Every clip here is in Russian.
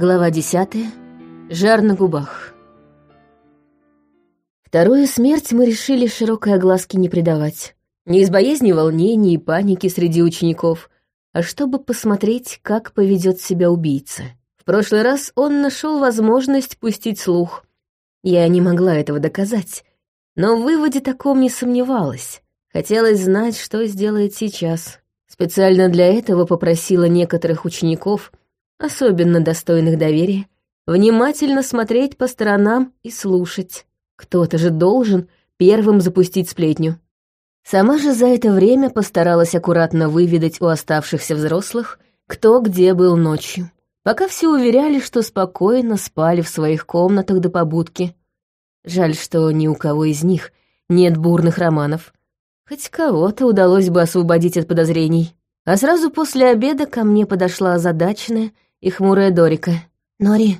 Глава десятая. Жар на губах. Вторую смерть мы решили широкой огласки не придавать. Не из боязни волнений и паники среди учеников, а чтобы посмотреть, как поведет себя убийца. В прошлый раз он нашел возможность пустить слух. Я не могла этого доказать, но в выводе таком не сомневалась. Хотелось знать, что сделает сейчас. Специально для этого попросила некоторых учеников, особенно достойных доверия, внимательно смотреть по сторонам и слушать. Кто-то же должен первым запустить сплетню. Сама же за это время постаралась аккуратно выведать у оставшихся взрослых, кто где был ночью. Пока все уверяли, что спокойно спали в своих комнатах до побудки. Жаль, что ни у кого из них нет бурных романов. Хоть кого-то удалось бы освободить от подозрений. А сразу после обеда ко мне подошла озадаченная и хмурая Дорика. «Нори,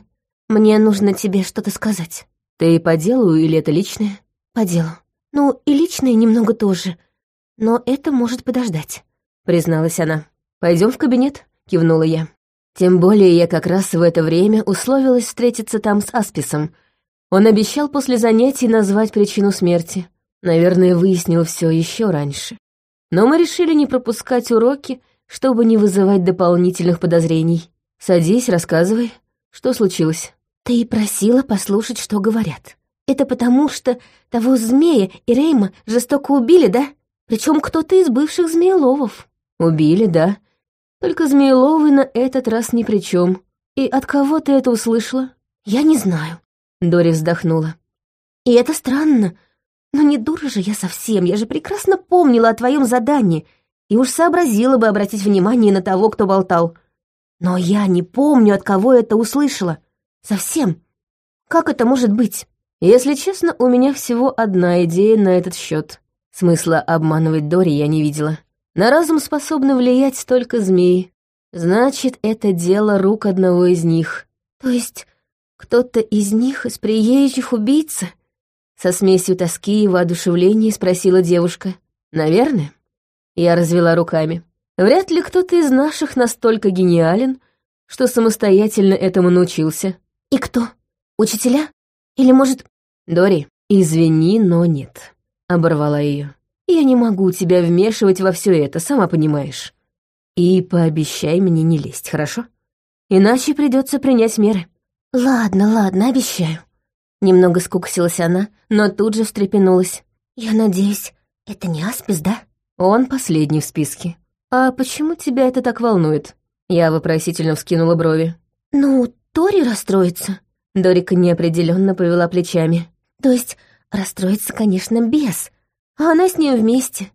мне нужно тебе что-то сказать». «Ты по делу или это личное?» «По делу. Ну, и личное немного тоже. Но это может подождать», — призналась она. Пойдем в кабинет», — кивнула я. Тем более я как раз в это время условилась встретиться там с Асписом. Он обещал после занятий назвать причину смерти. Наверное, выяснил все еще раньше. Но мы решили не пропускать уроки, чтобы не вызывать дополнительных подозрений. Садись, рассказывай, что случилось. Ты просила послушать, что говорят. Это потому, что того змея и Рейма жестоко убили, да? Причем кто-то из бывших змееловов. Убили, да. Только змееловы на этот раз ни при чем. И от кого ты это услышала? Я не знаю. Дори вздохнула. И это странно. Но не дура же я совсем. Я же прекрасно помнила о твоем задании и уж сообразила бы обратить внимание на того, кто болтал. Но я не помню, от кого это услышала. Совсем. Как это может быть? Если честно, у меня всего одна идея на этот счет. Смысла обманывать Дори я не видела. На разум способны влиять только змеи. Значит, это дело рук одного из них. То есть кто-то из них из приезжих убийца? Со смесью тоски и воодушевления спросила девушка. Наверное. Я развела руками. Вряд ли кто-то из наших настолько гениален, что самостоятельно этому научился. И кто? Учителя? Или, может... Дори, извини, но нет. Оборвала ее. Я не могу тебя вмешивать во все это, сама понимаешь. И пообещай мне не лезть, хорошо? Иначе придется принять меры. Ладно, ладно, обещаю. Немного скуксилась она, но тут же встрепенулась. Я надеюсь, это не Аспис, да? Он последний в списке. «А почему тебя это так волнует?» Я вопросительно вскинула брови. «Ну, Тори расстроится». Дорика неопределенно повела плечами. «То есть расстроится, конечно, без, а она с ним вместе.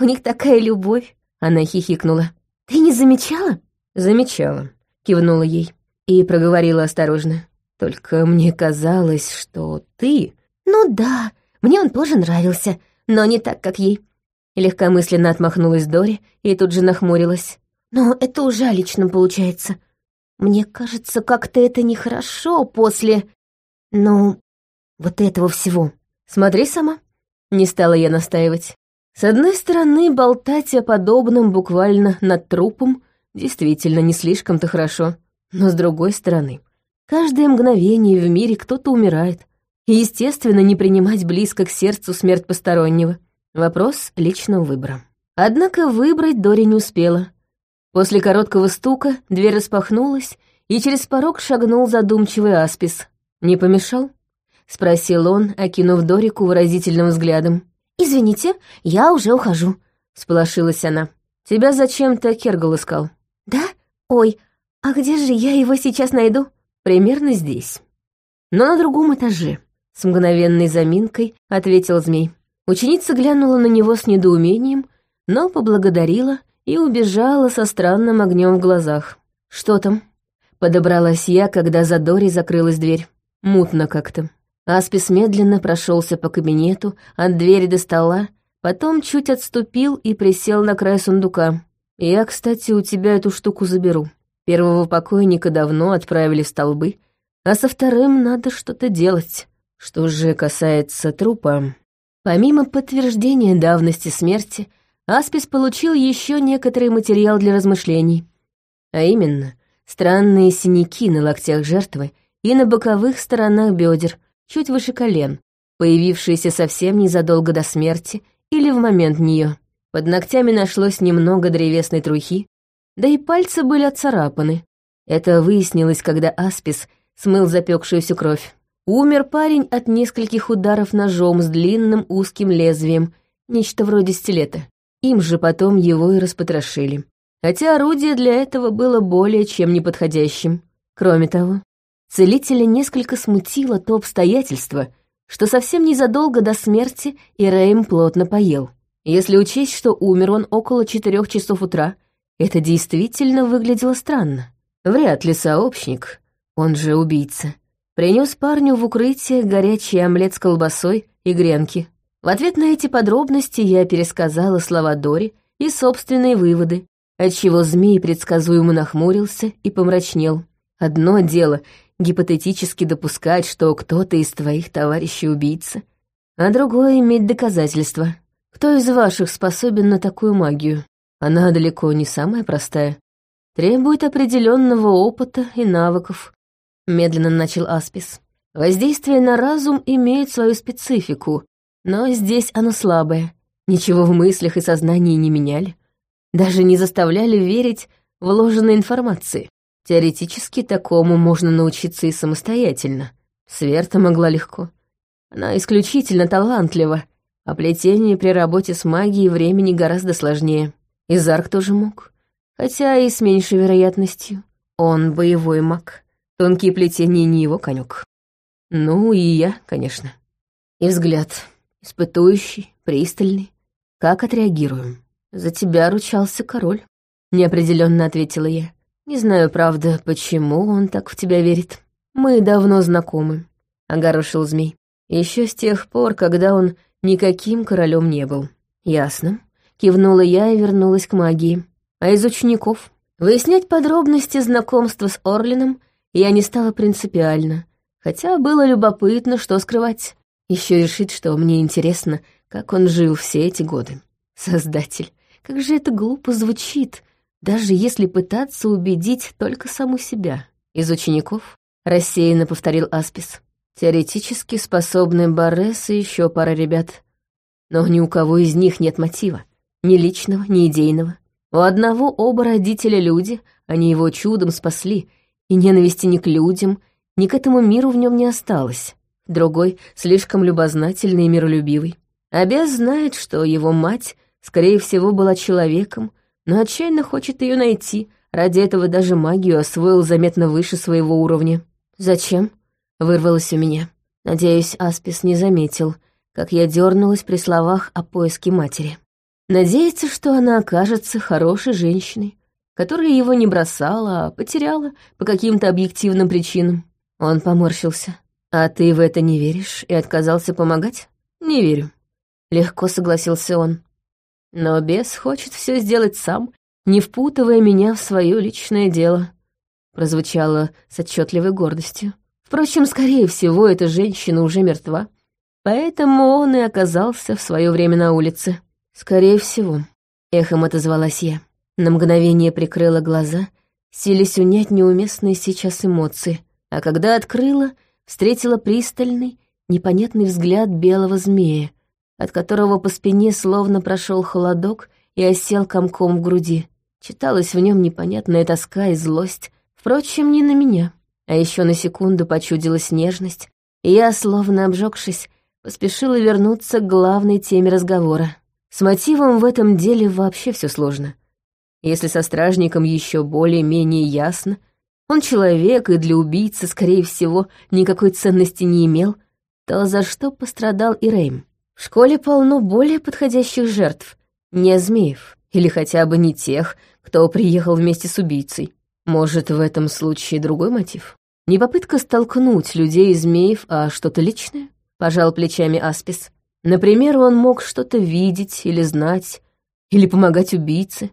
У них такая любовь». Она хихикнула. «Ты не замечала?» «Замечала», — кивнула ей и проговорила осторожно. «Только мне казалось, что ты...» «Ну да, мне он тоже нравился, но не так, как ей. Легкомысленно отмахнулась Дори и тут же нахмурилась. «Но это уже о личном получается. Мне кажется, как-то это нехорошо после... Ну, вот этого всего. Смотри сама». Не стала я настаивать. С одной стороны, болтать о подобном буквально над трупом действительно не слишком-то хорошо. Но с другой стороны, каждое мгновение в мире кто-то умирает. И, естественно, не принимать близко к сердцу смерть постороннего. Вопрос личного выбора. Однако выбрать Дори не успела. После короткого стука дверь распахнулась, и через порог шагнул задумчивый Аспис. «Не помешал?» — спросил он, окинув Дорику выразительным взглядом. «Извините, я уже ухожу», — сполошилась она. «Тебя зачем-то Кергал искал?» «Да? Ой, а где же я его сейчас найду?» «Примерно здесь. Но на другом этаже», — с мгновенной заминкой ответил змей. Ученица глянула на него с недоумением, но поблагодарила и убежала со странным огнем в глазах. «Что там?» Подобралась я, когда за Дори закрылась дверь. Мутно как-то. Аспис медленно прошелся по кабинету, от двери до стола, потом чуть отступил и присел на край сундука. «Я, кстати, у тебя эту штуку заберу. Первого покойника давно отправили в столбы, а со вторым надо что-то делать. Что же касается трупа...» Помимо подтверждения давности смерти, Аспис получил еще некоторый материал для размышлений. А именно, странные синяки на локтях жертвы и на боковых сторонах бедер, чуть выше колен, появившиеся совсем незадолго до смерти или в момент нее. Под ногтями нашлось немного древесной трухи, да и пальцы были отцарапаны. Это выяснилось, когда Аспис смыл запекшуюся кровь. Умер парень от нескольких ударов ножом с длинным узким лезвием, нечто вроде стилета. Им же потом его и распотрошили. Хотя орудие для этого было более чем неподходящим. Кроме того, целителя несколько смутило то обстоятельство, что совсем незадолго до смерти Ирэйм плотно поел. Если учесть, что умер он около четырех часов утра, это действительно выглядело странно. Вряд ли сообщник, он же убийца, принес парню в укрытие горячий омлет с колбасой и гренки. В ответ на эти подробности я пересказала слова Дори и собственные выводы, отчего змей предсказуемо нахмурился и помрачнел. Одно дело — гипотетически допускать, что кто-то из твоих товарищей убийца, а другое — иметь доказательства. Кто из ваших способен на такую магию? Она далеко не самая простая. Требует определенного опыта и навыков, медленно начал Аспис. Воздействие на разум имеет свою специфику, но здесь оно слабое. Ничего в мыслях и сознании не меняли. Даже не заставляли верить вложенной информации. Теоретически такому можно научиться и самостоятельно. Сверта могла легко. Она исключительно талантлива, а плетение при работе с магией времени гораздо сложнее. И Зарк тоже мог. Хотя и с меньшей вероятностью. Он боевой маг. Тонкие плетения не его конек. Ну и я, конечно. И взгляд. Испытующий, пристальный. Как отреагируем? За тебя ручался король. Неопределенно ответила я. Не знаю, правда, почему он так в тебя верит. Мы давно знакомы, огорошил змей. Еще с тех пор, когда он никаким королем не был. Ясно. Кивнула я и вернулась к магии. А из учеников? Выяснять подробности знакомства с Орлином я не стала принципиально, хотя было любопытно, что скрывать. Еще решить, что мне интересно, как он жил все эти годы. Создатель, как же это глупо звучит, даже если пытаться убедить только саму себя. Из учеников рассеянно повторил Аспис. Теоретически способны Борес и еще пара ребят. Но ни у кого из них нет мотива. Ни личного, ни идейного. У одного оба родителя люди, они его чудом спасли, и ненависти ни к людям, ни к этому миру в нем не осталось. Другой слишком любознательный и миролюбивый. Обез знает, что его мать, скорее всего, была человеком, но отчаянно хочет ее найти, ради этого даже магию освоил заметно выше своего уровня. «Зачем?» — вырвалось у меня. Надеюсь, Аспис не заметил, как я дернулась при словах о поиске матери. Надеется, что она окажется хорошей женщиной, которая его не бросала, а потеряла по каким-то объективным причинам. Он поморщился. «А ты в это не веришь и отказался помогать?» «Не верю». Легко согласился он. «Но бес хочет все сделать сам, не впутывая меня в свое личное дело», прозвучало с отчетливой гордостью. Впрочем, скорее всего, эта женщина уже мертва, поэтому он и оказался в свое время на улице. «Скорее всего», — эхом отозвалась я. На мгновение прикрыла глаза, сились унять неуместные сейчас эмоции, а когда открыла, встретила пристальный, непонятный взгляд белого змея, от которого по спине словно прошел холодок и осел комком в груди. Читалась в нем непонятная тоска и злость, впрочем, не на меня. А еще на секунду почудилась нежность, и я, словно обжегшись, поспешила вернуться к главной теме разговора. С мотивом в этом деле вообще все сложно. Если со стражником еще более-менее ясно, он человек и для убийцы, скорее всего, никакой ценности не имел, то за что пострадал и Рейм? В школе полно более подходящих жертв, не змеев, или хотя бы не тех, кто приехал вместе с убийцей. Может, в этом случае другой мотив? Не попытка столкнуть людей и змеев, а что-то личное? Пожал плечами Аспис. Например, он мог что-то видеть или знать, или помогать убийце.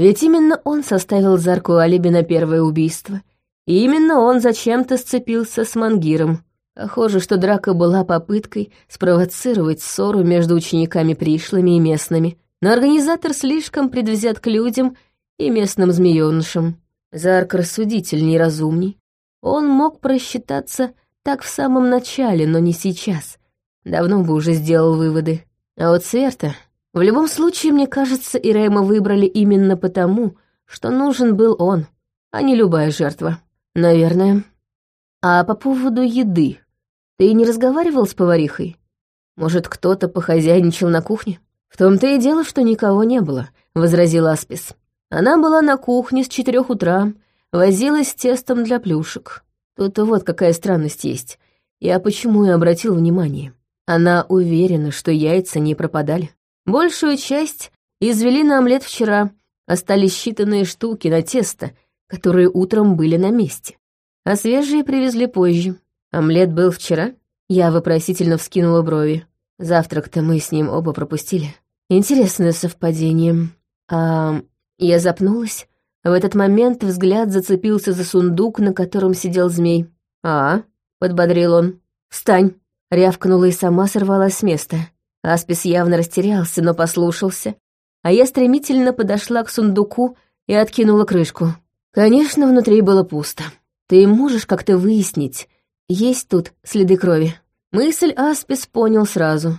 Ведь именно он составил Зарку алиби на первое убийство. И именно он зачем-то сцепился с Мангиром. Похоже, что драка была попыткой спровоцировать ссору между учениками пришлыми и местными. Но организатор слишком предвзят к людям и местным змеёнышам. Зарк рассудительней, разумней. Он мог просчитаться так в самом начале, но не сейчас. Давно бы уже сделал выводы. А вот Сверта... В любом случае, мне кажется, Ирейма выбрали именно потому, что нужен был он, а не любая жертва. Наверное. А по поводу еды. Ты не разговаривал с поварихой? Может, кто-то похозяйничал на кухне? В том-то и дело, что никого не было, — возразил Аспис. Она была на кухне с четырех утра, возилась с тестом для плюшек. Тут вот какая странность есть. Я почему и обратил внимание. Она уверена, что яйца не пропадали. Большую часть извели на омлет вчера, остались считанные штуки на тесто, которые утром были на месте. А свежие привезли позже. Омлет был вчера? Я вопросительно вскинула брови. Завтрак-то мы с ним оба пропустили. Интересное совпадение. А я запнулась. В этот момент взгляд зацепился за сундук, на котором сидел змей. «А?» — подбодрил он. «Встань!» — рявкнула и сама сорвалась с места. Аспис явно растерялся, но послушался, а я стремительно подошла к сундуку и откинула крышку. Конечно, внутри было пусто. Ты можешь как-то выяснить, есть тут следы крови? Мысль Аспис понял сразу.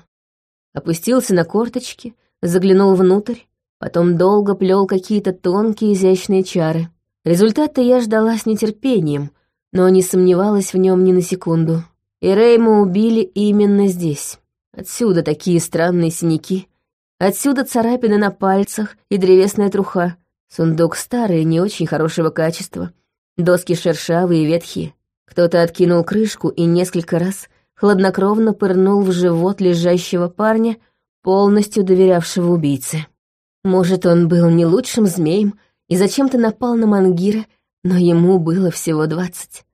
Опустился на корточки, заглянул внутрь, потом долго плел какие-то тонкие изящные чары. Результата я ждала с нетерпением, но не сомневалась в нем ни на секунду. И Рейма убили именно здесь. Отсюда такие странные синяки. Отсюда царапины на пальцах и древесная труха. Сундук старый, не очень хорошего качества. Доски шершавые и ветхие. Кто-то откинул крышку и несколько раз хладнокровно пырнул в живот лежащего парня, полностью доверявшего убийце. Может, он был не лучшим змеем и зачем-то напал на Мангира, но ему было всего двадцать.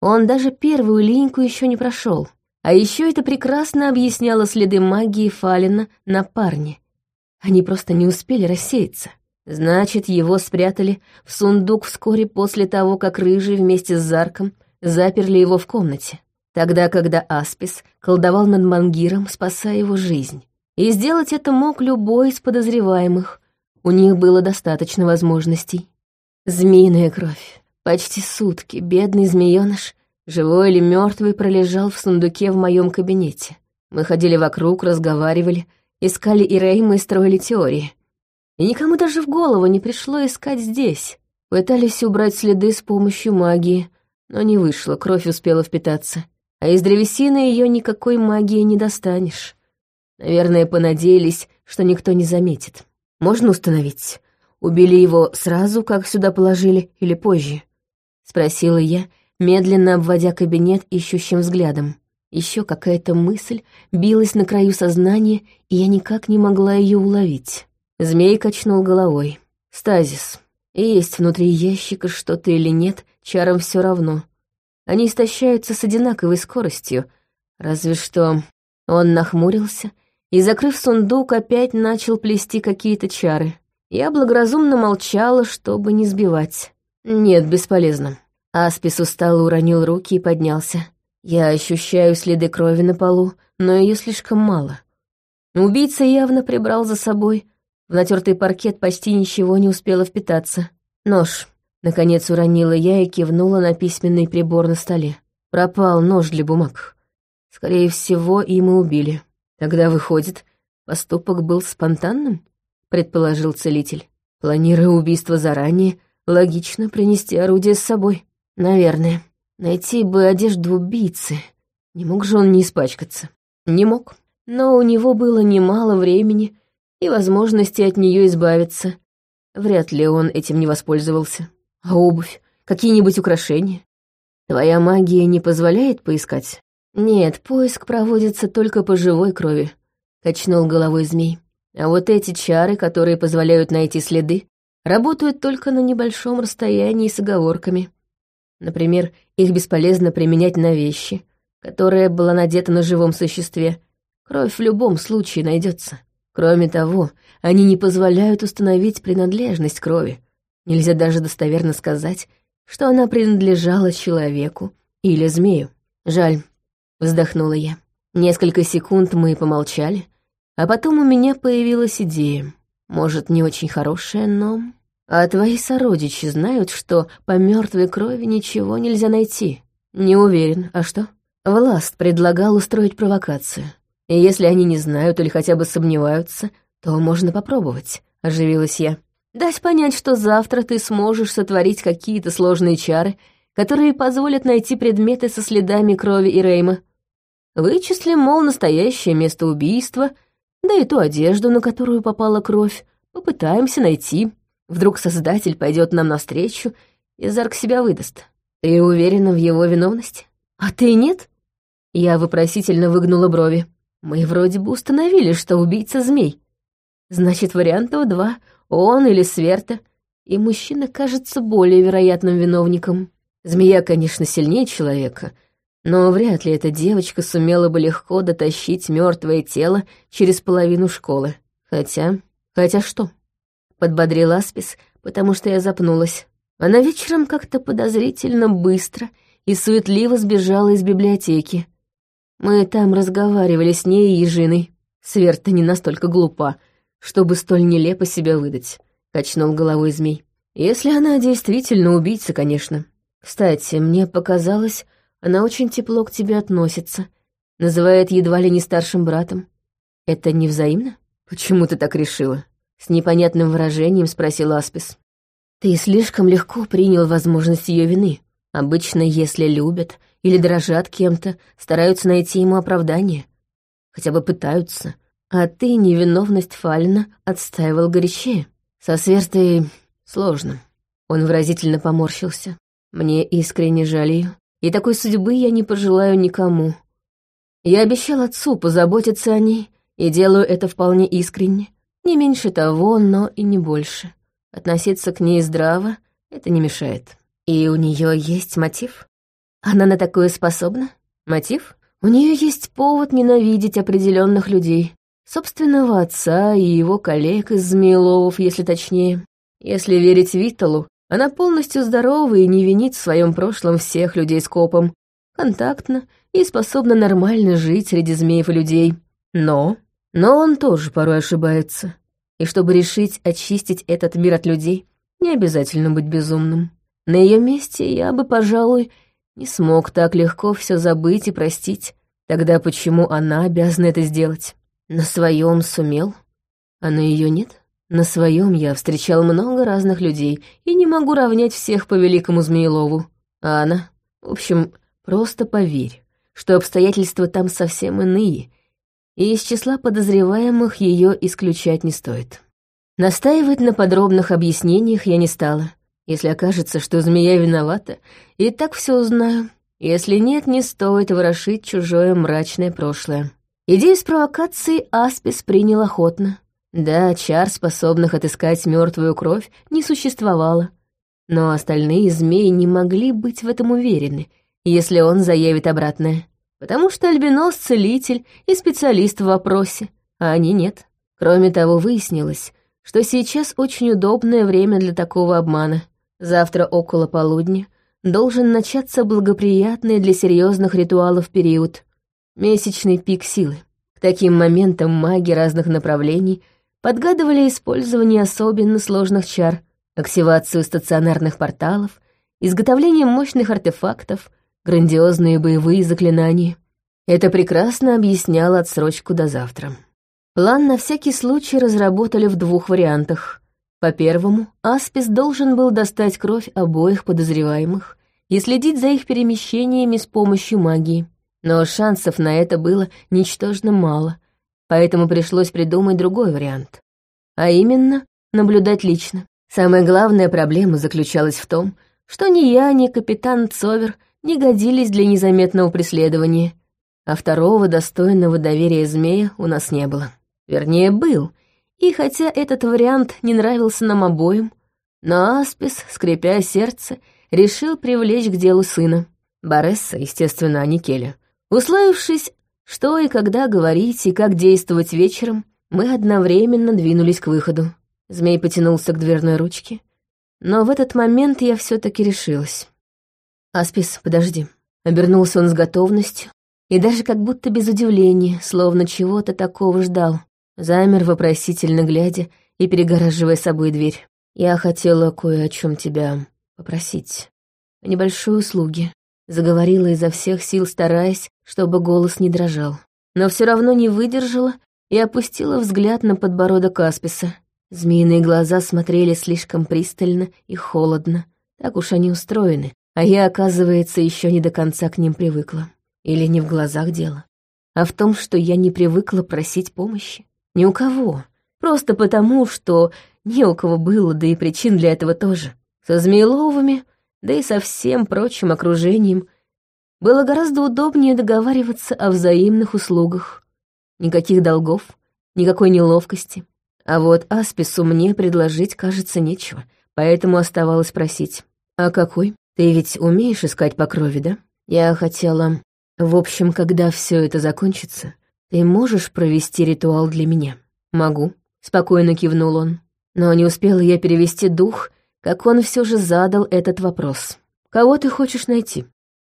Он даже первую линьку еще не прошел. А еще это прекрасно объясняло следы магии Фалина на парне. Они просто не успели рассеяться. Значит, его спрятали в сундук вскоре после того, как Рыжий вместе с Зарком заперли его в комнате. Тогда, когда Аспис колдовал над Мангиром, спасая его жизнь. И сделать это мог любой из подозреваемых. У них было достаточно возможностей. Змеиная кровь. Почти сутки бедный змеёныш Живой или мертвый пролежал в сундуке в моем кабинете. Мы ходили вокруг, разговаривали, искали Ирейма и строили теории. И никому даже в голову не пришло искать здесь. Пытались убрать следы с помощью магии, но не вышло, кровь успела впитаться. А из древесины ее никакой магии не достанешь. Наверное, понадеялись, что никто не заметит. Можно установить, убили его сразу, как сюда положили, или позже? Спросила я, — медленно обводя кабинет ищущим взглядом. Еще какая-то мысль билась на краю сознания, и я никак не могла ее уловить. Змей качнул головой. «Стазис. И есть внутри ящика что-то или нет, чарам все равно. Они истощаются с одинаковой скоростью. Разве что...» Он нахмурился и, закрыв сундук, опять начал плести какие-то чары. Я благоразумно молчала, чтобы не сбивать. «Нет, бесполезно. Аспис устало уронил руки и поднялся. Я ощущаю следы крови на полу, но ее слишком мало. Убийца явно прибрал за собой. В натертый паркет почти ничего не успело впитаться. Нож. Наконец уронила я и кивнула на письменный прибор на столе. Пропал нож для бумаг. Скорее всего, им и убили. Тогда, выходит, поступок был спонтанным, предположил целитель. Планируя убийство заранее, логично принести орудие с собой. Наверное. Найти бы одежду убийцы. Не мог же он не испачкаться. Не мог. Но у него было немало времени и возможности от нее избавиться. Вряд ли он этим не воспользовался. А обувь? Какие-нибудь украшения? Твоя магия не позволяет поискать? Нет, поиск проводится только по живой крови, качнул головой змей. А вот эти чары, которые позволяют найти следы, работают только на небольшом расстоянии с оговорками. Например, их бесполезно применять на вещи, которая была надета на живом существе. Кровь в любом случае найдется. Кроме того, они не позволяют установить принадлежность крови. Нельзя даже достоверно сказать, что она принадлежала человеку или змею. Жаль, вздохнула я. Несколько секунд мы помолчали, а потом у меня появилась идея. Может, не очень хорошая, но... А твои сородичи знают, что по мертвой крови ничего нельзя найти? Не уверен. А что? Власт предлагал устроить провокацию. И если они не знают или хотя бы сомневаются, то можно попробовать, оживилась я. Дать понять, что завтра ты сможешь сотворить какие-то сложные чары, которые позволят найти предметы со следами крови и Рейма. Вычислим, мол, настоящее место убийства, да и ту одежду, на которую попала кровь, попытаемся найти. Вдруг Создатель пойдет нам навстречу и Зарк себя выдаст. Ты уверена в его виновности? А ты нет? Я вопросительно выгнула брови. Мы вроде бы установили, что убийца змей. Значит, вариантов два — он или Сверта, и мужчина кажется более вероятным виновником. Змея, конечно, сильнее человека, но вряд ли эта девочка сумела бы легко дотащить мертвое тело через половину школы. Хотя... Хотя что? Подбодрил Аспис, потому что я запнулась. Она вечером как-то подозрительно быстро и суетливо сбежала из библиотеки. Мы там разговаривали с ней и Ежиной. Сверта не настолько глупа, чтобы столь нелепо себя выдать, — качнул головой змей. Если она действительно убийца, конечно. Кстати, мне показалось, она очень тепло к тебе относится, называет едва ли не старшим братом. Это не взаимно? Почему ты так решила? С непонятным выражением спросил Аспис. Ты слишком легко принял возможность ее вины. Обычно, если любят или дрожат кем-то, стараются найти ему оправдание. Хотя бы пытаются. А ты невиновность Фалина отстаивал горячее. Со свертой сложно. Он выразительно поморщился. Мне искренне жаль ее, и такой судьбы я не пожелаю никому. Я обещал отцу позаботиться о ней, и делаю это вполне искренне. Не меньше того, но и не больше. Относиться к ней здраво — это не мешает. И у нее есть мотив? Она на такое способна? Мотив? У нее есть повод ненавидеть определенных людей. Собственного отца и его коллег из Змееловов, если точнее. Если верить Виталу, она полностью здорова и не винит в своем прошлом всех людей с копом, контактна и способна нормально жить среди змеев и людей. Но... Но он тоже порой ошибается. И чтобы решить очистить этот мир от людей, не обязательно быть безумным. На ее месте я бы, пожалуй, не смог так легко все забыть и простить. Тогда почему она обязана это сделать? На своем сумел, а на ее нет? На своем я встречал много разных людей и не могу равнять всех по великому Змеелову. А она... В общем, просто поверь, что обстоятельства там совсем иные, и из числа подозреваемых ее исключать не стоит. Настаивать на подробных объяснениях я не стала. Если окажется, что змея виновата, и так все узнаю. Если нет, не стоит ворошить чужое мрачное прошлое. Идею с провокацией Аспис принял охотно. Да, чар, способных отыскать мертвую кровь, не существовало. Но остальные змеи не могли быть в этом уверены, если он заявит обратное. Потому что Альбинос — целитель и специалист в вопросе, а они нет. Кроме того, выяснилось, что сейчас очень удобное время для такого обмана. Завтра около полудня должен начаться благоприятный для серьезных ритуалов период — месячный пик силы. К таким моментам маги разных направлений — подгадывали использование особенно сложных чар, активацию стационарных порталов, изготовление мощных артефактов, грандиозные боевые заклинания. Это прекрасно объясняло отсрочку до завтра. План на всякий случай разработали в двух вариантах. По первому, Аспис должен был достать кровь обоих подозреваемых и следить за их перемещениями с помощью магии. Но шансов на это было ничтожно мало, поэтому пришлось придумать другой вариант. А именно, наблюдать лично. Самая главная проблема заключалась в том, что ни я, ни капитан Цовер не годились для незаметного преследования, а второго достойного доверия змея у нас не было. Вернее, был, и хотя этот вариант не нравился нам обоим, но Аспис, скрипя сердце, решил привлечь к делу сына. Боресса, естественно, а не Келя. Условившись что и когда говорить и как действовать вечером, мы одновременно двинулись к выходу. Змей потянулся к дверной ручке, но в этот момент я все таки решилась. «Аспис, подожди». Обернулся он с готовностью и даже как будто без удивления, словно чего-то такого ждал. Замер, вопросительно глядя и перегораживая собой дверь. «Я хотела кое о чем тебя попросить. О небольшой услуге». Заговорила изо всех сил, стараясь, чтобы голос не дрожал. Но все равно не выдержала и опустила взгляд на подбородок Асписа. Змеиные глаза смотрели слишком пристально и холодно. Так уж они устроены, а я, оказывается, еще не до конца к ним привыкла. Или не в глазах дело, а в том, что я не привыкла просить помощи. Ни у кого. Просто потому, что не у кого было, да и причин для этого тоже. Со Змееловыми, да и со всем прочим окружением, было гораздо удобнее договариваться о взаимных услугах. Никаких долгов, никакой неловкости. А вот Аспису мне предложить, кажется, нечего, поэтому оставалось просить. «А какой? Ты ведь умеешь искать по крови, да? Я хотела... В общем, когда все это закончится, ты можешь провести ритуал для меня?» «Могу», — спокойно кивнул он. Но не успела я перевести дух, как он все же задал этот вопрос. «Кого ты хочешь найти?»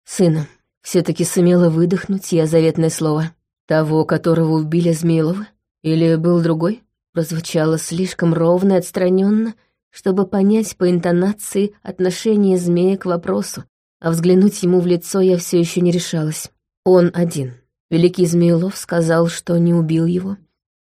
«Сына». Все-таки сумела выдохнуть я заветное слово. «Того, которого убили Змеилова? Или был другой?» Прозвучало слишком ровно и отстраненно, чтобы понять по интонации отношение змея к вопросу, а взглянуть ему в лицо я все еще не решалась. Он один. Великий Змеилов сказал, что не убил его.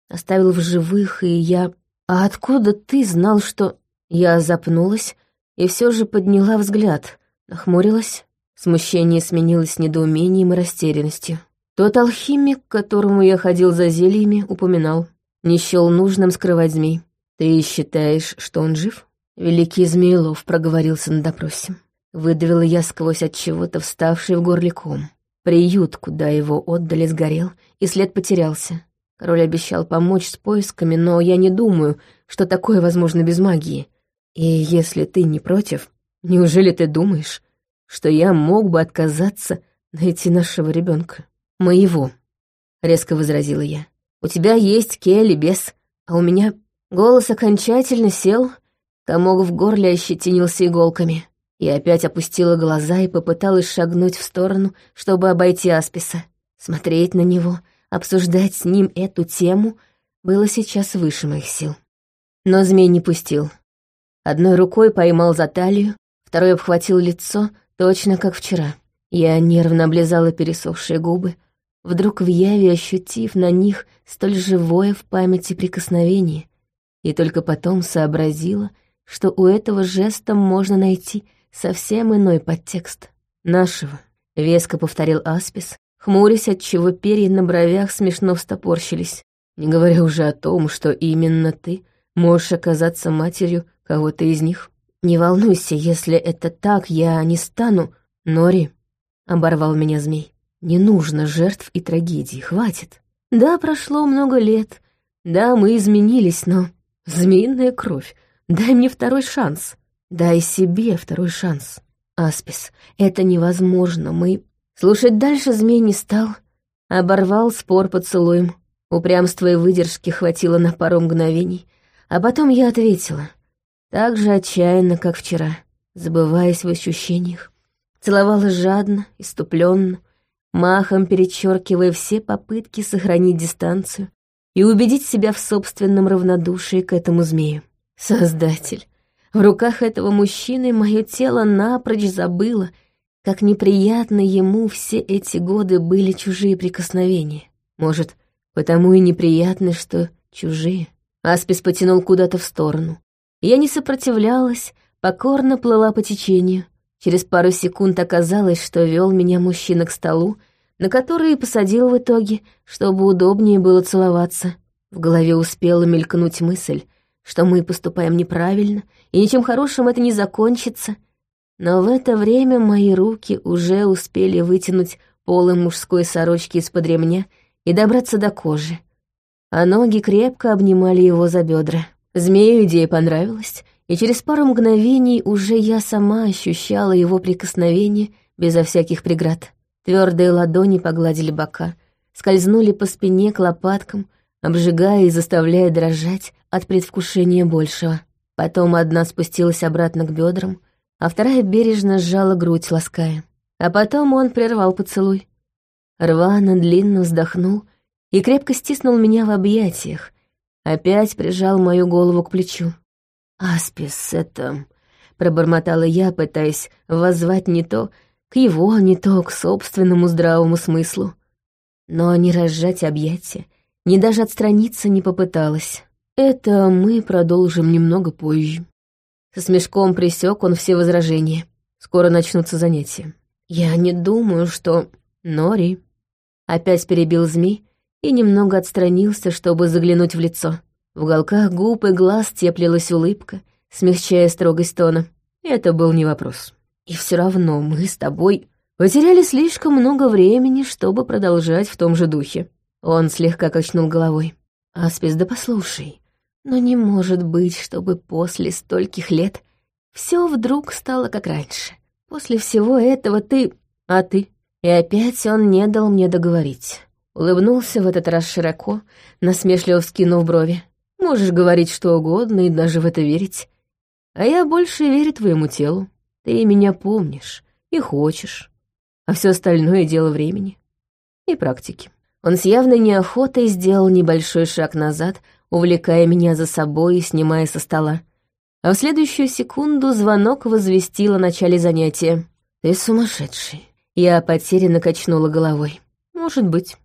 Оставил в живых, и я... А откуда ты знал, что... Я запнулась и все же подняла взгляд, нахмурилась. Смущение сменилось недоумением и растерянностью. Тот алхимик, к которому я ходил за зельями, упоминал. Не счел нужным скрывать змей. Ты считаешь, что он жив? Великий Змеилов проговорился на допросе. Выдавила я сквозь от чего-то вставший в горле ком. Приют, куда его отдали, сгорел, и след потерялся. Король обещал помочь с поисками, но я не думаю, что такое возможно без магии. И если ты не против, неужели ты думаешь, что я мог бы отказаться найти нашего ребенка? Моего, — резко возразила я. У тебя есть Келли без, а у меня голос окончательно сел, комок в горле ощетинился иголками. И опять опустила глаза и попыталась шагнуть в сторону, чтобы обойти Асписа. Смотреть на него, обсуждать с ним эту тему было сейчас выше моих сил. Но змей не пустил. Одной рукой поймал за талию, второй обхватил лицо, точно как вчера. Я нервно облизала пересохшие губы, вдруг в яве ощутив на них столь живое в памяти прикосновение, и только потом сообразила, что у этого жеста можно найти совсем иной подтекст. «Нашего», — веско повторил Аспис, хмурясь, отчего перья на бровях смешно встопорщились, не говоря уже о том, что именно ты можешь оказаться матерью кого-то из них. «Не волнуйся, если это так, я не стану...» «Нори», — оборвал меня змей. Не нужно жертв и трагедий, хватит. Да, прошло много лет. Да, мы изменились, но... Змеиная кровь. Дай мне второй шанс. Дай себе второй шанс. Аспис, это невозможно, мы... Слушать дальше змей не стал. Оборвал спор поцелуем. Упрямства и выдержки хватило на пару мгновений. А потом я ответила. Так же отчаянно, как вчера, забываясь в ощущениях. Целовала жадно, иступленно, махом перечеркивая все попытки сохранить дистанцию и убедить себя в собственном равнодушии к этому змею. Создатель. В руках этого мужчины мое тело напрочь забыло, как неприятно ему все эти годы были чужие прикосновения. Может, потому и неприятны, что чужие. Аспис потянул куда-то в сторону. Я не сопротивлялась, покорно плыла по течению — Через пару секунд оказалось, что вел меня мужчина к столу, на который и посадил в итоге, чтобы удобнее было целоваться. В голове успела мелькнуть мысль, что мы поступаем неправильно, и ничем хорошим это не закончится. Но в это время мои руки уже успели вытянуть полы мужской сорочки из-под ремня и добраться до кожи. А ноги крепко обнимали его за бедра. Змею идея понравилась, и через пару мгновений уже я сама ощущала его прикосновение безо всяких преград. Твердые ладони погладили бока, скользнули по спине к лопаткам, обжигая и заставляя дрожать от предвкушения большего. Потом одна спустилась обратно к бедрам, а вторая бережно сжала грудь, лаская. А потом он прервал поцелуй. Рвано длинно вздохнул и крепко стиснул меня в объятиях, опять прижал мою голову к плечу. «Аспис, это...» — пробормотала я, пытаясь воззвать не то к его, не то к собственному здравому смыслу. Но не разжать объятия, ни даже отстраниться не попыталась. Это мы продолжим немного позже. Со смешком присек он все возражения. Скоро начнутся занятия. Я не думаю, что... Нори. Опять перебил змей и немного отстранился, чтобы заглянуть в лицо. В уголках губ и глаз теплилась улыбка, смягчая строгость тона. Это был не вопрос. И все равно мы с тобой потеряли слишком много времени, чтобы продолжать в том же духе. Он слегка качнул головой. Аспис, да послушай, но не может быть, чтобы после стольких лет все вдруг стало как раньше. После всего этого ты... А ты? И опять он не дал мне договорить. Улыбнулся в этот раз широко, насмешливо вскинув брови. Можешь говорить что угодно и даже в это верить. А я больше верю твоему телу. Ты меня помнишь и хочешь. А все остальное — дело времени и практики. Он с явной неохотой сделал небольшой шаг назад, увлекая меня за собой и снимая со стола. А в следующую секунду звонок возвестил о начале занятия. «Ты сумасшедший». Я потерянно качнула головой. «Может быть».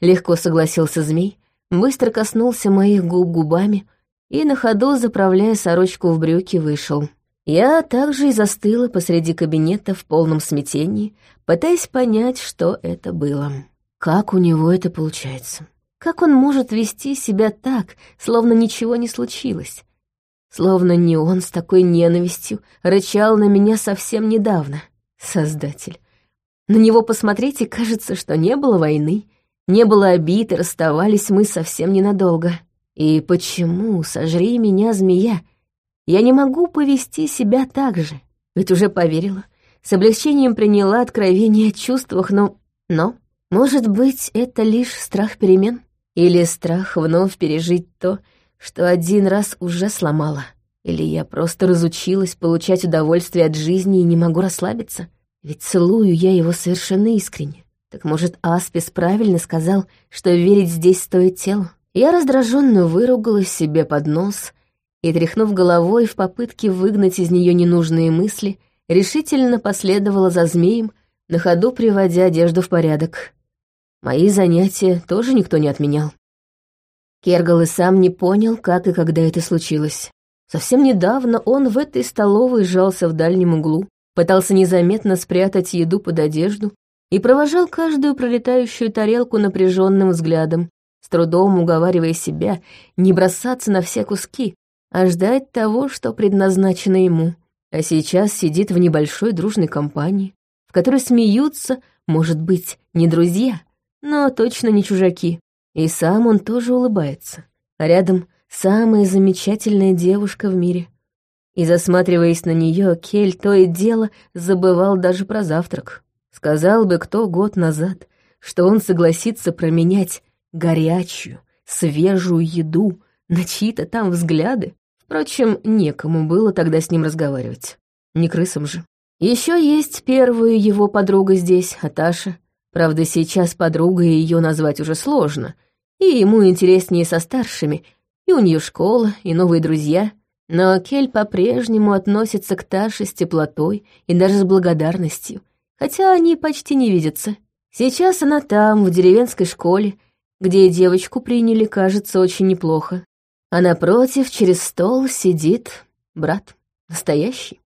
Легко согласился змей, быстро коснулся моих губ губами и на ходу, заправляя сорочку в брюки, вышел. Я также и застыла посреди кабинета в полном смятении, пытаясь понять, что это было. Как у него это получается? Как он может вести себя так, словно ничего не случилось? Словно не он с такой ненавистью рычал на меня совсем недавно. Создатель. На него посмотреть и кажется, что не было войны, не было обид, расставались мы совсем ненадолго. И почему, сожри меня, змея, я не могу повести себя так же? Ведь уже поверила, с облегчением приняла откровение о чувствах, но... Но, может быть, это лишь страх перемен? Или страх вновь пережить то, что один раз уже сломала? Или я просто разучилась получать удовольствие от жизни и не могу расслабиться? Ведь целую я его совершенно искренне. Так может, Аспис правильно сказал, что верить здесь стоит телу? Я раздраженно выругалась себе под нос и, тряхнув головой в попытке выгнать из нее ненужные мысли, решительно последовала за змеем, на ходу приводя одежду в порядок. Мои занятия тоже никто не отменял. Кергал и сам не понял, как и когда это случилось. Совсем недавно он в этой столовой сжался в дальнем углу, пытался незаметно спрятать еду под одежду и провожал каждую пролетающую тарелку напряженным взглядом, с трудом уговаривая себя не бросаться на все куски, а ждать того, что предназначено ему. А сейчас сидит в небольшой дружной компании, в которой смеются, может быть, не друзья, но точно не чужаки. И сам он тоже улыбается. А рядом самая замечательная девушка в мире. И засматриваясь на нее, Кель то и дело забывал даже про завтрак. Сказал бы кто год назад, что он согласится променять горячую, свежую еду на чьи-то там взгляды. Впрочем, некому было тогда с ним разговаривать. Не крысам же. Еще есть первая его подруга здесь, Аташа. Правда, сейчас подругой ее назвать уже сложно, и ему интереснее со старшими, и у нее школа, и новые друзья. Но Кель по-прежнему относится к Таше с теплотой и даже с благодарностью, хотя они почти не видятся. Сейчас она там, в деревенской школе, где девочку приняли, кажется, очень неплохо. А напротив, через стол, сидит брат. Настоящий.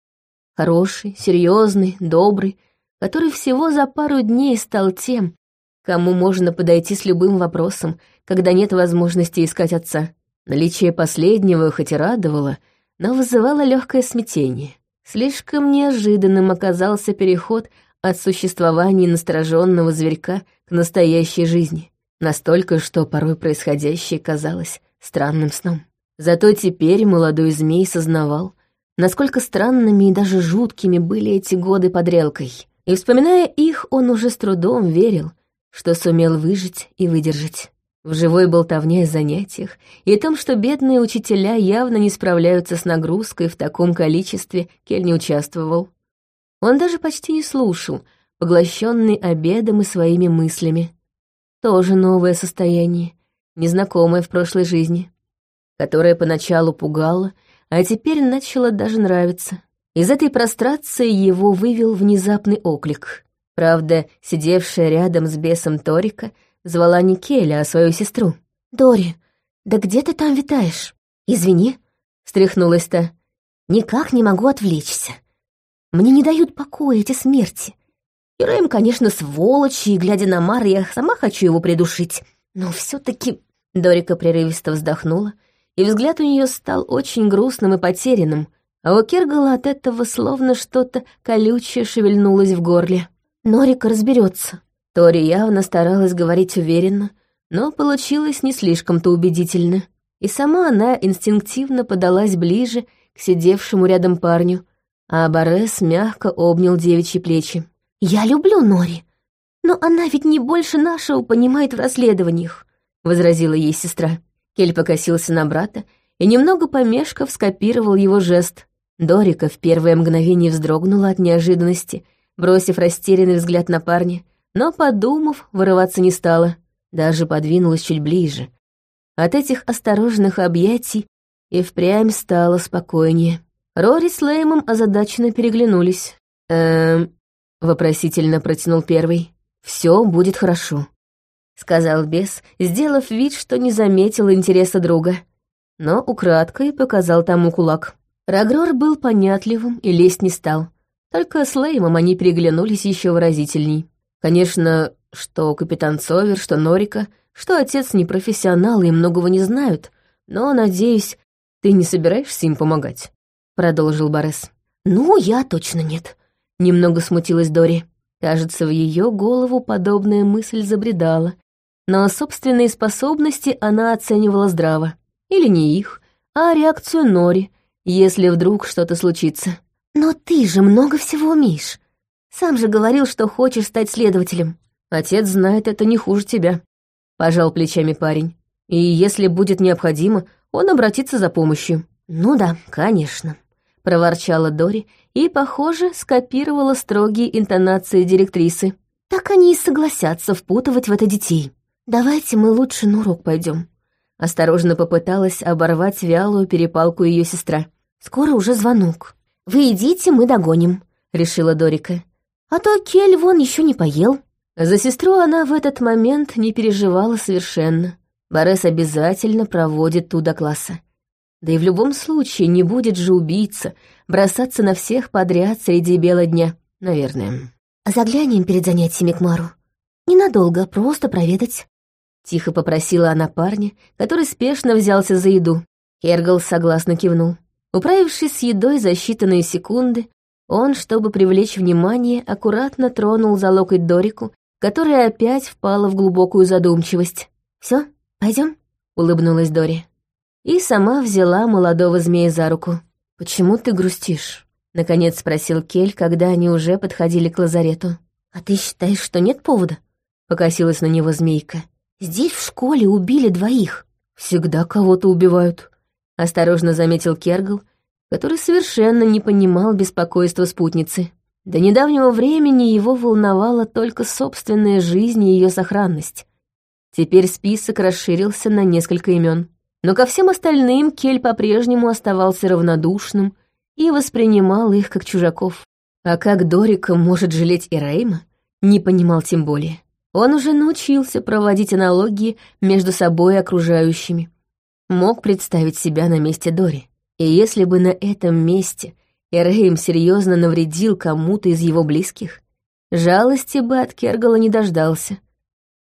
Хороший, серьезный, добрый, который всего за пару дней стал тем, кому можно подойти с любым вопросом, когда нет возможности искать отца. Наличие последнего хоть и радовало, но вызывало легкое смятение. Слишком неожиданным оказался переход от существования настороженного зверька к настоящей жизни. Настолько, что порой происходящее казалось странным сном. Зато теперь молодой змей сознавал, насколько странными и даже жуткими были эти годы под релкой. И, вспоминая их, он уже с трудом верил, что сумел выжить и выдержать. В живой болтовне о занятиях и том, что бедные учителя явно не справляются с нагрузкой в таком количестве, Кель не участвовал. Он даже почти не слушал, поглощенный обедом и своими мыслями. Тоже новое состояние, незнакомое в прошлой жизни, которое поначалу пугало, а теперь начало даже нравиться. Из этой прострации его вывел внезапный оклик. Правда, сидевшая рядом с бесом Торика звала не Келя, а свою сестру. «Дори, да где ты там витаешь? Извини», — встряхнулась та. «Никак не могу отвлечься. Мне не дают покоя эти смерти. Героем, конечно, сволочь, и, глядя на Мара, я сама хочу его придушить. Но все таки Дорика прерывисто вздохнула, и взгляд у нее стал очень грустным и потерянным, а у Кергала от этого словно что-то колючее шевельнулось в горле. Норика разберется. Тори явно старалась говорить уверенно, но получилось не слишком-то убедительно. И сама она инстинктивно подалась ближе к сидевшему рядом парню, а Борес мягко обнял девичьи плечи. «Я люблю Нори, но она ведь не больше нашего понимает в расследованиях», — возразила ей сестра. Кель покосился на брата и, немного помешков, скопировал его жест. Дорика в первое мгновение вздрогнула от неожиданности бросив растерянный взгляд на парня, но, подумав, вырываться не стала, даже подвинулась чуть ближе. От этих осторожных объятий и впрямь стало спокойнее. Рори с Леймом озадаченно переглянулись. «Эм...» — вопросительно протянул первый. «Все будет хорошо», — сказал бес, сделав вид, что не заметил интереса друга. Но украдкой показал тому кулак. Рагрор был понятливым и лезть не стал. Только с Леймом они переглянулись еще выразительней. Конечно, что капитан Совер, что Норика, что отец не профессионал и многого не знают, но, надеюсь, ты не собираешься им помогать?» — продолжил Борес. «Ну, я точно нет», — немного смутилась Дори. Кажется, в ее голову подобная мысль забредала, но собственные способности она оценивала здраво. Или не их, а реакцию Нори, если вдруг что-то случится. «Но ты же много всего умеешь. Сам же говорил, что хочешь стать следователем». «Отец знает это не хуже тебя», — пожал плечами парень. «И если будет необходимо, он обратится за помощью». «Ну да, конечно», — проворчала Дори и, похоже, скопировала строгие интонации директрисы. «Так они и согласятся впутывать в это детей. Давайте мы лучше на урок пойдем. Осторожно попыталась оборвать вялую перепалку ее сестра. «Скоро уже звонок». «Вы идите, мы догоним», — решила Дорика. «А то Кель вон еще не поел». За сестру она в этот момент не переживала совершенно. Борес обязательно проводит туда класса. Да и в любом случае не будет же убийца бросаться на всех подряд среди бела дня, наверное. «Заглянем перед занятиями к Мару. Ненадолго, просто проведать». Тихо попросила она парня, который спешно взялся за еду. Хергл согласно кивнул. Управившись с едой за считанные секунды, он, чтобы привлечь внимание, аккуратно тронул за локоть Дорику, которая опять впала в глубокую задумчивость. Все, пойдем? улыбнулась Дори. И сама взяла молодого змея за руку. «Почему ты грустишь?» — наконец спросил Кель, когда они уже подходили к лазарету. «А ты считаешь, что нет повода?» — покосилась на него змейка. «Здесь в школе убили двоих». «Всегда кого-то убивают», — осторожно заметил Кергл, который совершенно не понимал беспокойства спутницы. До недавнего времени его волновала только собственная жизнь и ее сохранность. Теперь список расширился на несколько имен. Но ко всем остальным Кель по-прежнему оставался равнодушным и воспринимал их как чужаков. А как Дорика может жалеть и Рейма, не понимал тем более. Он уже научился проводить аналогии между собой и окружающими мог представить себя на месте Дори. И если бы на этом месте Эрейм серьезно навредил кому-то из его близких, жалости бы от Кергала не дождался.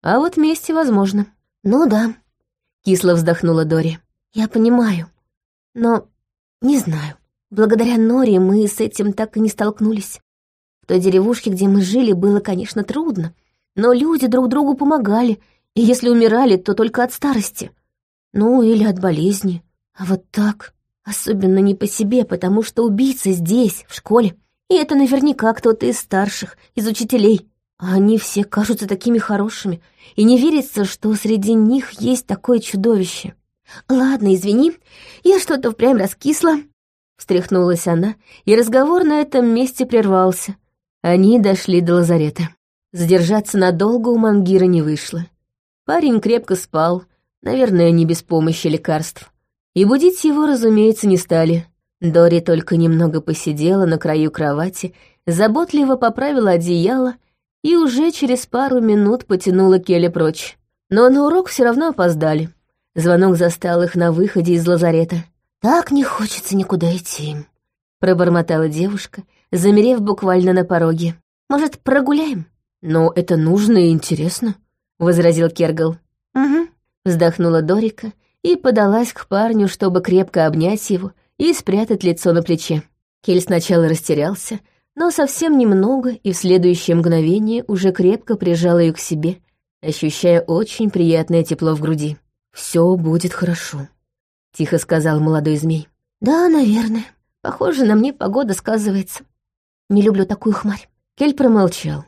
А вот мести возможно. «Ну да», — кисло вздохнула Дори. «Я понимаю. Но не знаю. Благодаря Норе мы с этим так и не столкнулись. В той деревушке, где мы жили, было, конечно, трудно, но люди друг другу помогали, и если умирали, то только от старости. Ну, или от болезни. А вот так. Особенно не по себе, потому что убийца здесь, в школе. И это наверняка кто-то из старших, из учителей. А они все кажутся такими хорошими, и не верится, что среди них есть такое чудовище. «Ладно, извини, я что-то впрямь раскисла», — встряхнулась она, и разговор на этом месте прервался. Они дошли до лазарета. Задержаться надолго у Мангира не вышло. Парень крепко спал, Наверное, не без помощи лекарств. И будить его, разумеется, не стали. Дори только немного посидела на краю кровати, заботливо поправила одеяло и уже через пару минут потянула Келли прочь. Но на урок все равно опоздали. Звонок застал их на выходе из лазарета. «Так не хочется никуда идти», — пробормотала девушка, замерев буквально на пороге. «Может, прогуляем?» «Но это нужно и интересно», — возразил Кергал. «Угу», — вздохнула Дорика и подалась к парню, чтобы крепко обнять его и спрятать лицо на плече. Кель сначала растерялся, но совсем немного и в следующее мгновение уже крепко прижал ее к себе, ощущая очень приятное тепло в груди. «Все будет хорошо», — тихо сказал молодой змей. «Да, наверное. Похоже, на мне погода сказывается. Не люблю такую хмарь». Кель промолчал.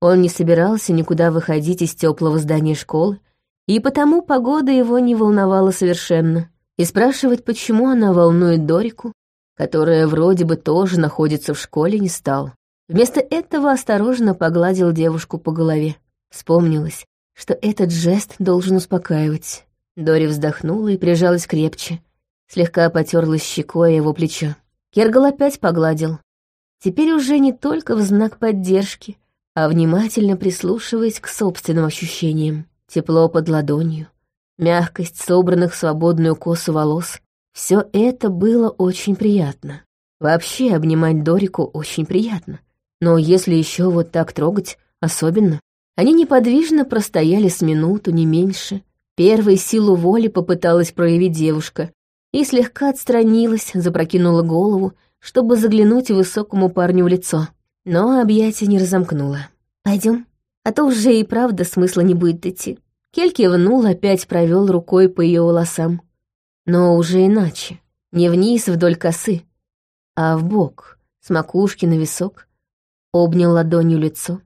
Он не собирался никуда выходить из теплого здания школы, и потому погода его не волновала совершенно. И спрашивать, почему она волнует Дорику, которая вроде бы тоже находится в школе, не стал. Вместо этого осторожно погладил девушку по голове. Вспомнилось, что этот жест должен успокаивать. Дори вздохнула и прижалась крепче, слегка потерлась щекой его плечо. Кергал опять погладил. Теперь уже не только в знак поддержки, а внимательно прислушиваясь к собственным ощущениям. Тепло под ладонью, мягкость собранных в свободную косу волос. Все это было очень приятно. Вообще обнимать Дорику очень приятно. Но если еще вот так трогать, особенно. Они неподвижно простояли с минуту, не меньше. Первой силу воли попыталась проявить девушка и слегка отстранилась, запрокинула голову, чтобы заглянуть высокому парню в лицо. Но объятия не разомкнула. Пойдем, а то уже и правда смысла не будет идти. Кель кивнул, опять провел рукой по ее волосам. Но уже иначе. Не вниз вдоль косы, а в бок, с макушки на висок. Обнял ладонью лицо,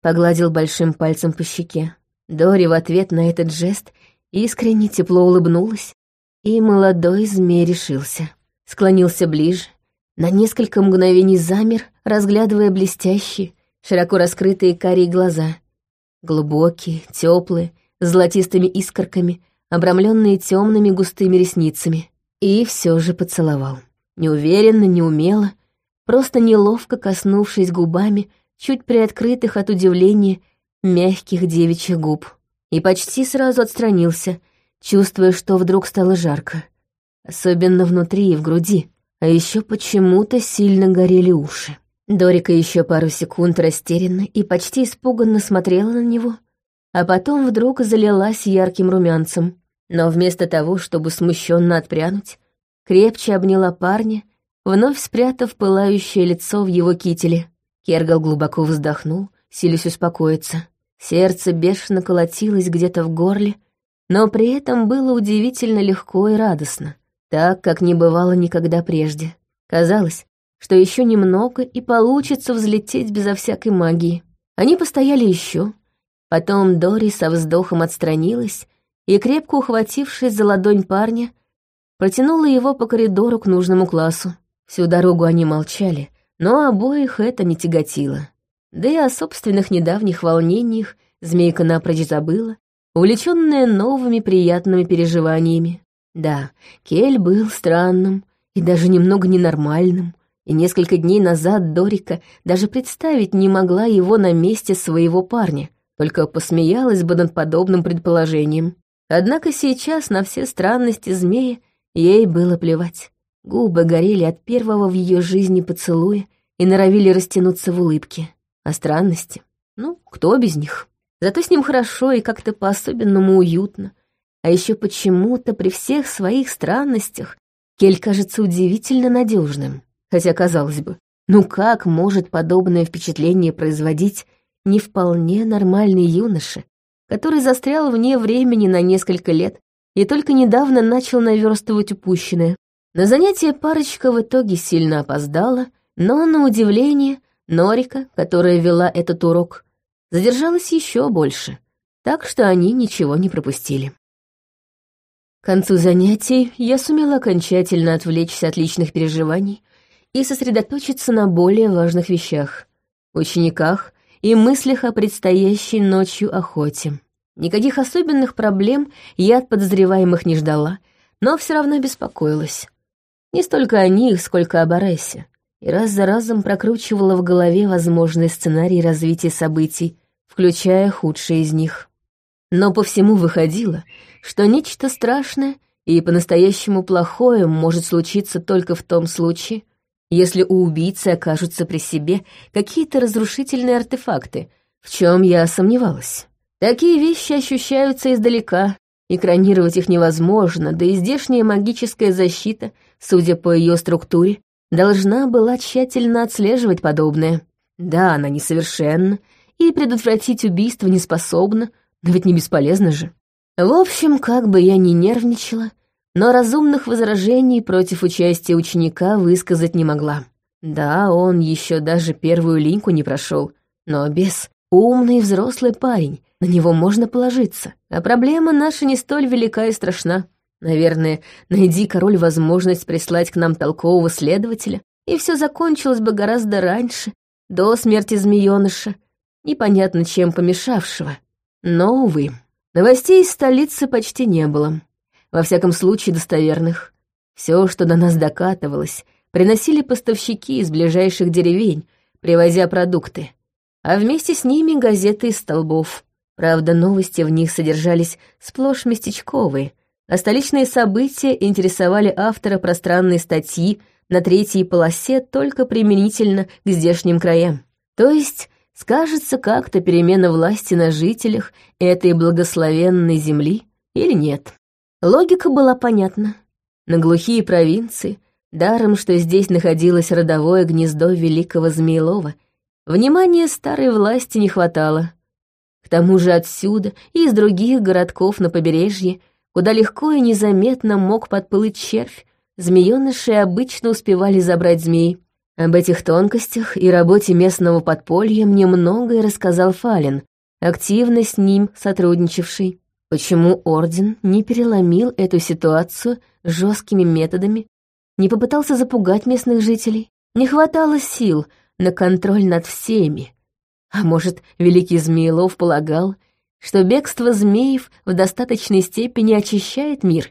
погладил большим пальцем по щеке. Дори в ответ на этот жест искренне тепло улыбнулась, и молодой змей решился. Склонился ближе, на несколько мгновений замер, разглядывая блестящие, широко раскрытые карие глаза. Глубокие, теплые, с золотистыми искорками, обрамленные темными густыми ресницами. И все же поцеловал. Неуверенно, неумело, просто неловко коснувшись губами чуть приоткрытых от удивления мягких девичьих губ. И почти сразу отстранился, чувствуя, что вдруг стало жарко. Особенно внутри и в груди. А еще почему-то сильно горели уши. Дорика еще пару секунд растерянно и почти испуганно смотрела на него, а потом вдруг залилась ярким румянцем. Но вместо того, чтобы смущенно отпрянуть, крепче обняла парня, вновь спрятав пылающее лицо в его кителе. Кергал глубоко вздохнул, силясь успокоиться. Сердце бешено колотилось где-то в горле, но при этом было удивительно легко и радостно, так, как не бывало никогда прежде. Казалось, что еще немного и получится взлететь безо всякой магии. Они постояли еще. Потом Дори со вздохом отстранилась и, крепко ухватившись за ладонь парня, протянула его по коридору к нужному классу. Всю дорогу они молчали, но обоих это не тяготило. Да и о собственных недавних волнениях змейка напрочь забыла, увлеченная новыми приятными переживаниями. Да, Кель был странным и даже немного ненормальным, и несколько дней назад Дорика даже представить не могла его на месте своего парня, только посмеялась бы над подобным предположением. Однако сейчас на все странности змея ей было плевать. Губы горели от первого в ее жизни поцелуя и норовили растянуться в улыбке. А странности? Ну, кто без них? Зато с ним хорошо и как-то по-особенному уютно. А еще почему-то при всех своих странностях Кель кажется удивительно надежным. Хотя, казалось бы, ну как может подобное впечатление производить не вполне нормальный юноша, который застрял вне времени на несколько лет и только недавно начал наверстывать упущенное. На занятие парочка в итоге сильно опоздала, но, на удивление, Норика, которая вела этот урок, задержалась еще больше, так что они ничего не пропустили. К концу занятий я сумела окончательно отвлечься от личных переживаний и сосредоточиться на более важных вещах — учениках и мыслях о предстоящей ночью охоте. Никаких особенных проблем я от подозреваемых не ждала, но все равно беспокоилась. Не столько о них, сколько об Аресе. И раз за разом прокручивала в голове возможные сценарии развития событий, включая худшие из них. Но по всему выходило, что нечто страшное и по-настоящему плохое может случиться только в том случае, если у убийцы окажутся при себе какие-то разрушительные артефакты, в чем я сомневалась. Такие вещи ощущаются издалека, экранировать их невозможно, да и здешняя магическая защита, судя по ее структуре, должна была тщательно отслеживать подобное. Да, она несовершенна, и предотвратить убийство не способна, но ведь не бесполезно же. В общем, как бы я ни нервничала, но разумных возражений против участия ученика высказать не могла. Да, он еще даже первую линьку не прошел, но без умный взрослый парень, на него можно положиться. А проблема наша не столь велика и страшна. Наверное, найди король возможность прислать к нам толкового следователя, и все закончилось бы гораздо раньше, до смерти змеёныша, непонятно чем помешавшего. Но, увы, новостей из столицы почти не было. Во всяком случае, достоверных. Все, что до нас докатывалось, приносили поставщики из ближайших деревень, привозя продукты, а вместе с ними газеты из столбов. Правда, новости в них содержались сплошь местечковые, а столичные события интересовали автора пространной статьи на третьей полосе только применительно к здешним краям. То есть скажется как-то перемена власти на жителях этой благословенной земли или нет. Логика была понятна. На глухие провинции, даром, что здесь находилось родовое гнездо великого Змеелова, внимания старой власти не хватало. К тому же отсюда и из других городков на побережье куда легко и незаметно мог подплыть червь, змеёныши обычно успевали забрать змей. Об этих тонкостях и работе местного подполья мне многое рассказал Фален, активно с ним сотрудничавший. Почему Орден не переломил эту ситуацию жесткими методами, не попытался запугать местных жителей? Не хватало сил на контроль над всеми. А может, великий Змеелов полагал, что бегство змеев в достаточной степени очищает мир,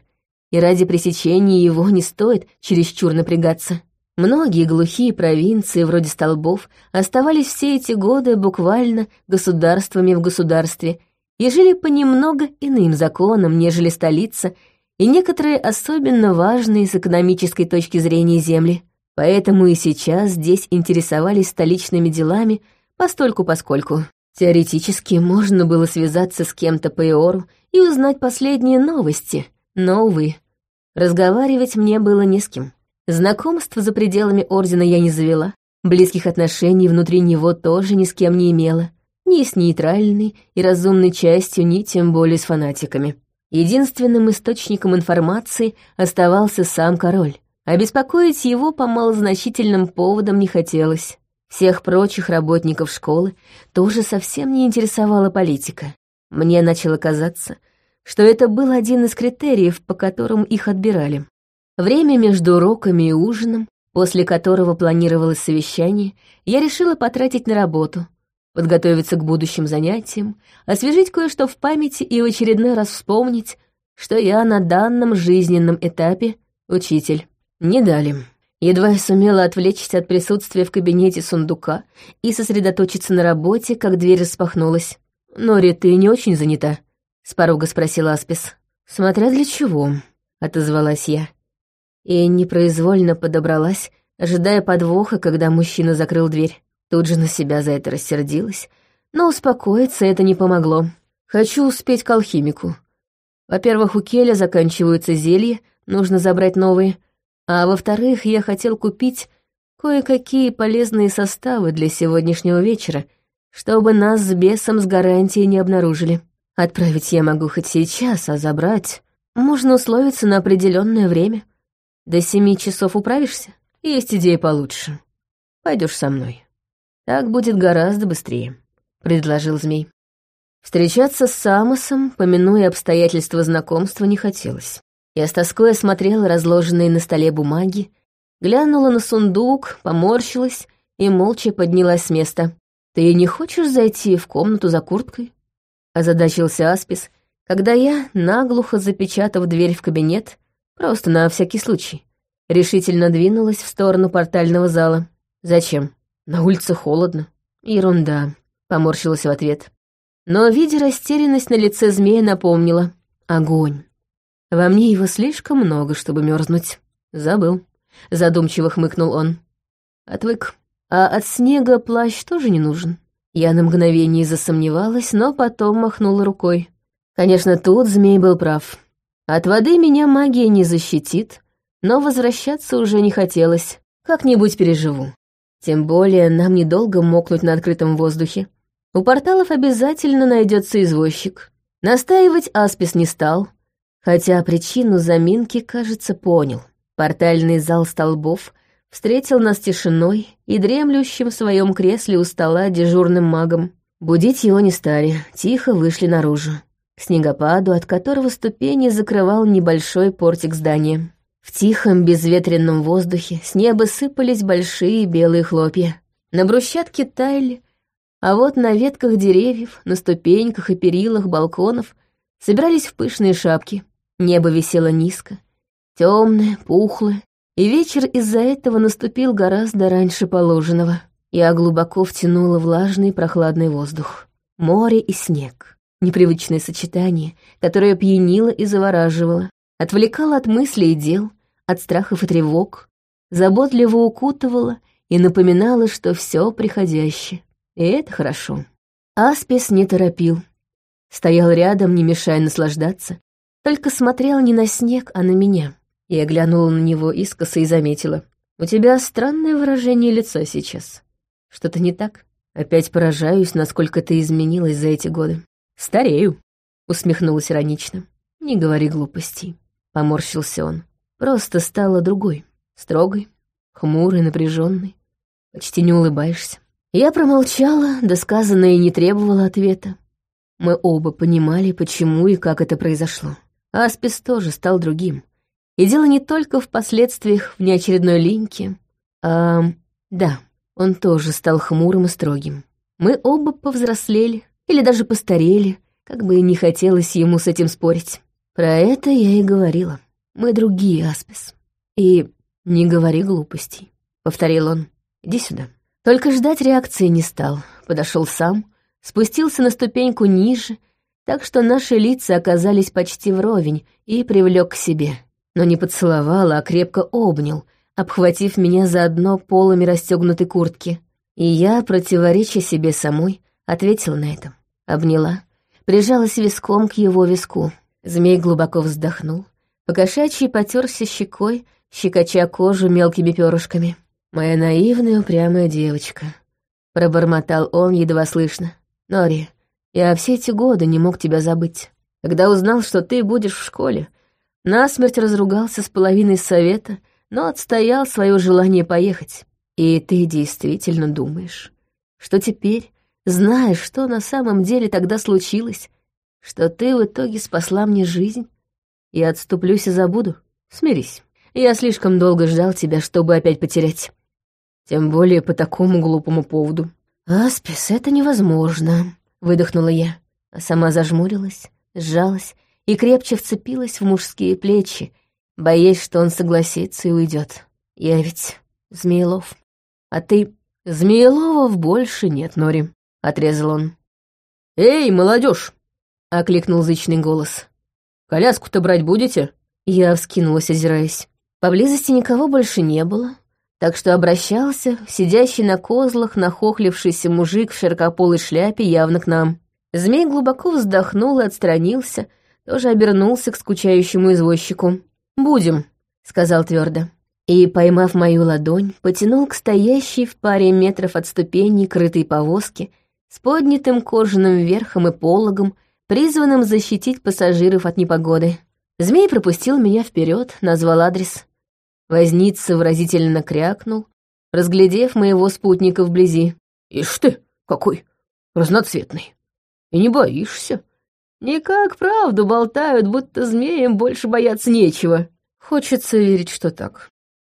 и ради пресечения его не стоит чересчур напрягаться. Многие глухие провинции, вроде столбов, оставались все эти годы буквально государствами в государстве и жили по немного иным законам, нежели столица и некоторые особенно важные с экономической точки зрения земли. Поэтому и сейчас здесь интересовались столичными делами постольку-поскольку. Теоретически можно было связаться с кем-то по Иору и узнать последние новости, но, увы, разговаривать мне было не с кем. Знакомств за пределами Ордена я не завела, близких отношений внутри него тоже ни с кем не имела, ни с нейтральной и разумной частью, ни тем более с фанатиками. Единственным источником информации оставался сам король, а беспокоить его по малозначительным поводам не хотелось. Всех прочих работников школы тоже совсем не интересовала политика. Мне начало казаться, что это был один из критериев, по которым их отбирали. Время между уроками и ужином, после которого планировалось совещание, я решила потратить на работу, подготовиться к будущим занятиям, освежить кое-что в памяти и в очередной раз вспомнить, что я на данном жизненном этапе учитель. Не дали. Едва я сумела отвлечься от присутствия в кабинете сундука и сосредоточиться на работе, как дверь распахнулась. «Нори, ты не очень занята?» — с порога спросил Аспис. «Смотря для чего», — отозвалась я. И непроизвольно подобралась, ожидая подвоха, когда мужчина закрыл дверь. Тут же на себя за это рассердилась, но успокоиться это не помогло. «Хочу успеть к алхимику. Во-первых, у Келя заканчиваются зелья, нужно забрать новые — а во-вторых, я хотел купить кое-какие полезные составы для сегодняшнего вечера, чтобы нас с бесом с гарантией не обнаружили. Отправить я могу хоть сейчас, а забрать... Можно условиться на определенное время. До семи часов управишься? Есть идея получше. Пойдешь со мной. Так будет гораздо быстрее», — предложил змей. Встречаться с Самосом, помянуя обстоятельства знакомства, не хотелось. Я с тоской осмотрела разложенные на столе бумаги, глянула на сундук, поморщилась и молча поднялась с места. «Ты не хочешь зайти в комнату за курткой?» Озадачился Аспис, когда я, наглухо запечатав дверь в кабинет, Просто на всякий случай. Решительно двинулась в сторону портального зала. Зачем? На улице холодно. Ерунда. Поморщилась в ответ. Но, видя растерянность на лице змея, напомнила. Огонь. Во мне его слишком много, чтобы мерзнуть. Забыл. Задумчиво хмыкнул он. Отвык. А от снега плащ тоже не нужен. Я на мгновение засомневалась, но потом махнула рукой. Конечно, тут змей был прав. От воды меня магия не защитит, но возвращаться уже не хотелось. Как-нибудь переживу. Тем более нам недолго мокнуть на открытом воздухе. У порталов обязательно найдется извозчик. Настаивать Аспис не стал, хотя причину заминки, кажется, понял. Портальный зал столбов встретил нас тишиной и дремлющим в своем кресле у стола дежурным магом. Будить его не стали, тихо вышли наружу. К снегопаду, от которого ступени закрывал небольшой портик здания. В тихом безветренном воздухе с неба сыпались большие белые хлопья. На брусчатке таяли, а вот на ветках деревьев, на ступеньках и перилах балконов собирались в пышные шапки. Небо висело низко, темное, пухлое, и вечер из-за этого наступил гораздо раньше положенного. Я глубоко втянула влажный прохладный воздух. Море и снег. Непривычное сочетание, которое пьянило и завораживало, отвлекало от мыслей и дел, от страхов и тревог, заботливо укутывало и напоминало, что все приходящее. И это хорошо. Аспис не торопил. Стоял рядом, не мешая наслаждаться, только смотрел не на снег, а на меня. Я глянула на него искоса и заметила. «У тебя странное выражение лица сейчас. Что-то не так? Опять поражаюсь, насколько ты изменилась за эти годы». «Старею», — усмехнулась иронично. «Не говори глупостей», — поморщился он. «Просто стала другой, строгой, хмурой, напряженной. Почти не улыбаешься». Я промолчала, досказанное не требовала ответа. Мы оба понимали, почему и как это произошло. Аспис тоже стал другим, и дело не только в последствиях внеочередной линьки, а... Да, он тоже стал хмурым и строгим. Мы оба повзрослели или даже постарели, как бы и не хотелось ему с этим спорить. Про это я и говорила. Мы другие, Аспис. И не говори глупостей, — повторил он. Иди сюда. Только ждать реакции не стал. Подошел сам, спустился на ступеньку ниже, так что наши лица оказались почти вровень и привлек к себе но не поцеловал, а крепко обнял, обхватив меня заодно полами расстегнутой куртки. И я, противореча себе самой, ответила на это. Обняла, прижалась виском к его виску. Змей глубоко вздохнул, покошачьи потерся щекой, щекоча кожу мелкими перышками. «Моя наивная упрямая девочка», — пробормотал он едва слышно. «Нори, я все эти годы не мог тебя забыть. Когда узнал, что ты будешь в школе, Насмерть разругался с половиной совета, но отстоял свое желание поехать. И ты действительно думаешь, что теперь, зная, что на самом деле тогда случилось, что ты в итоге спасла мне жизнь, я отступлюсь и забуду? Смирись. Я слишком долго ждал тебя, чтобы опять потерять. Тем более по такому глупому поводу. «Аспис, это невозможно», — выдохнула я, а сама зажмурилась, сжалась и крепче вцепилась в мужские плечи, боясь, что он согласится и уйдет. Я ведь Змеелов. А ты... Змееловов больше нет, Нори, — отрезал он. «Эй, молодежь! Окликнул зычный голос. «Коляску-то брать будете?» Я вскинулась, озираясь. Поблизости никого больше не было, так что обращался сидящий на козлах нахохлившийся мужик в широкополой шляпе явно к нам. Змей глубоко вздохнул и отстранился, тоже обернулся к скучающему извозчику. «Будем», — сказал твердо. И, поймав мою ладонь, потянул к стоящей в паре метров от ступеней крытой повозке с поднятым кожаным верхом и пологом, призванным защитить пассажиров от непогоды. Змей пропустил меня вперед, назвал адрес. Возница выразительно крякнул, разглядев моего спутника вблизи. «Ишь ты, какой разноцветный! И не боишься?» Никак правду болтают, будто змеям больше бояться нечего. Хочется верить, что так.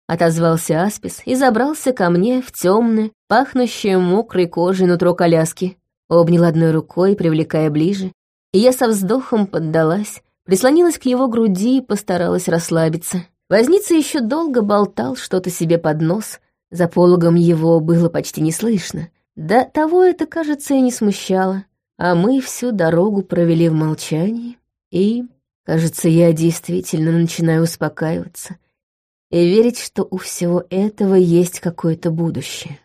Отозвался Аспис и забрался ко мне в темное, пахнущее мокрой кожей нутро коляски. Обнял одной рукой, привлекая ближе, и я со вздохом поддалась, прислонилась к его груди и постаралась расслабиться. Возница еще долго болтал что-то себе под нос, за пологом его было почти не слышно. Да того это, кажется, и не смущало. А мы всю дорогу провели в молчании, и, кажется, я действительно начинаю успокаиваться и верить, что у всего этого есть какое-то будущее.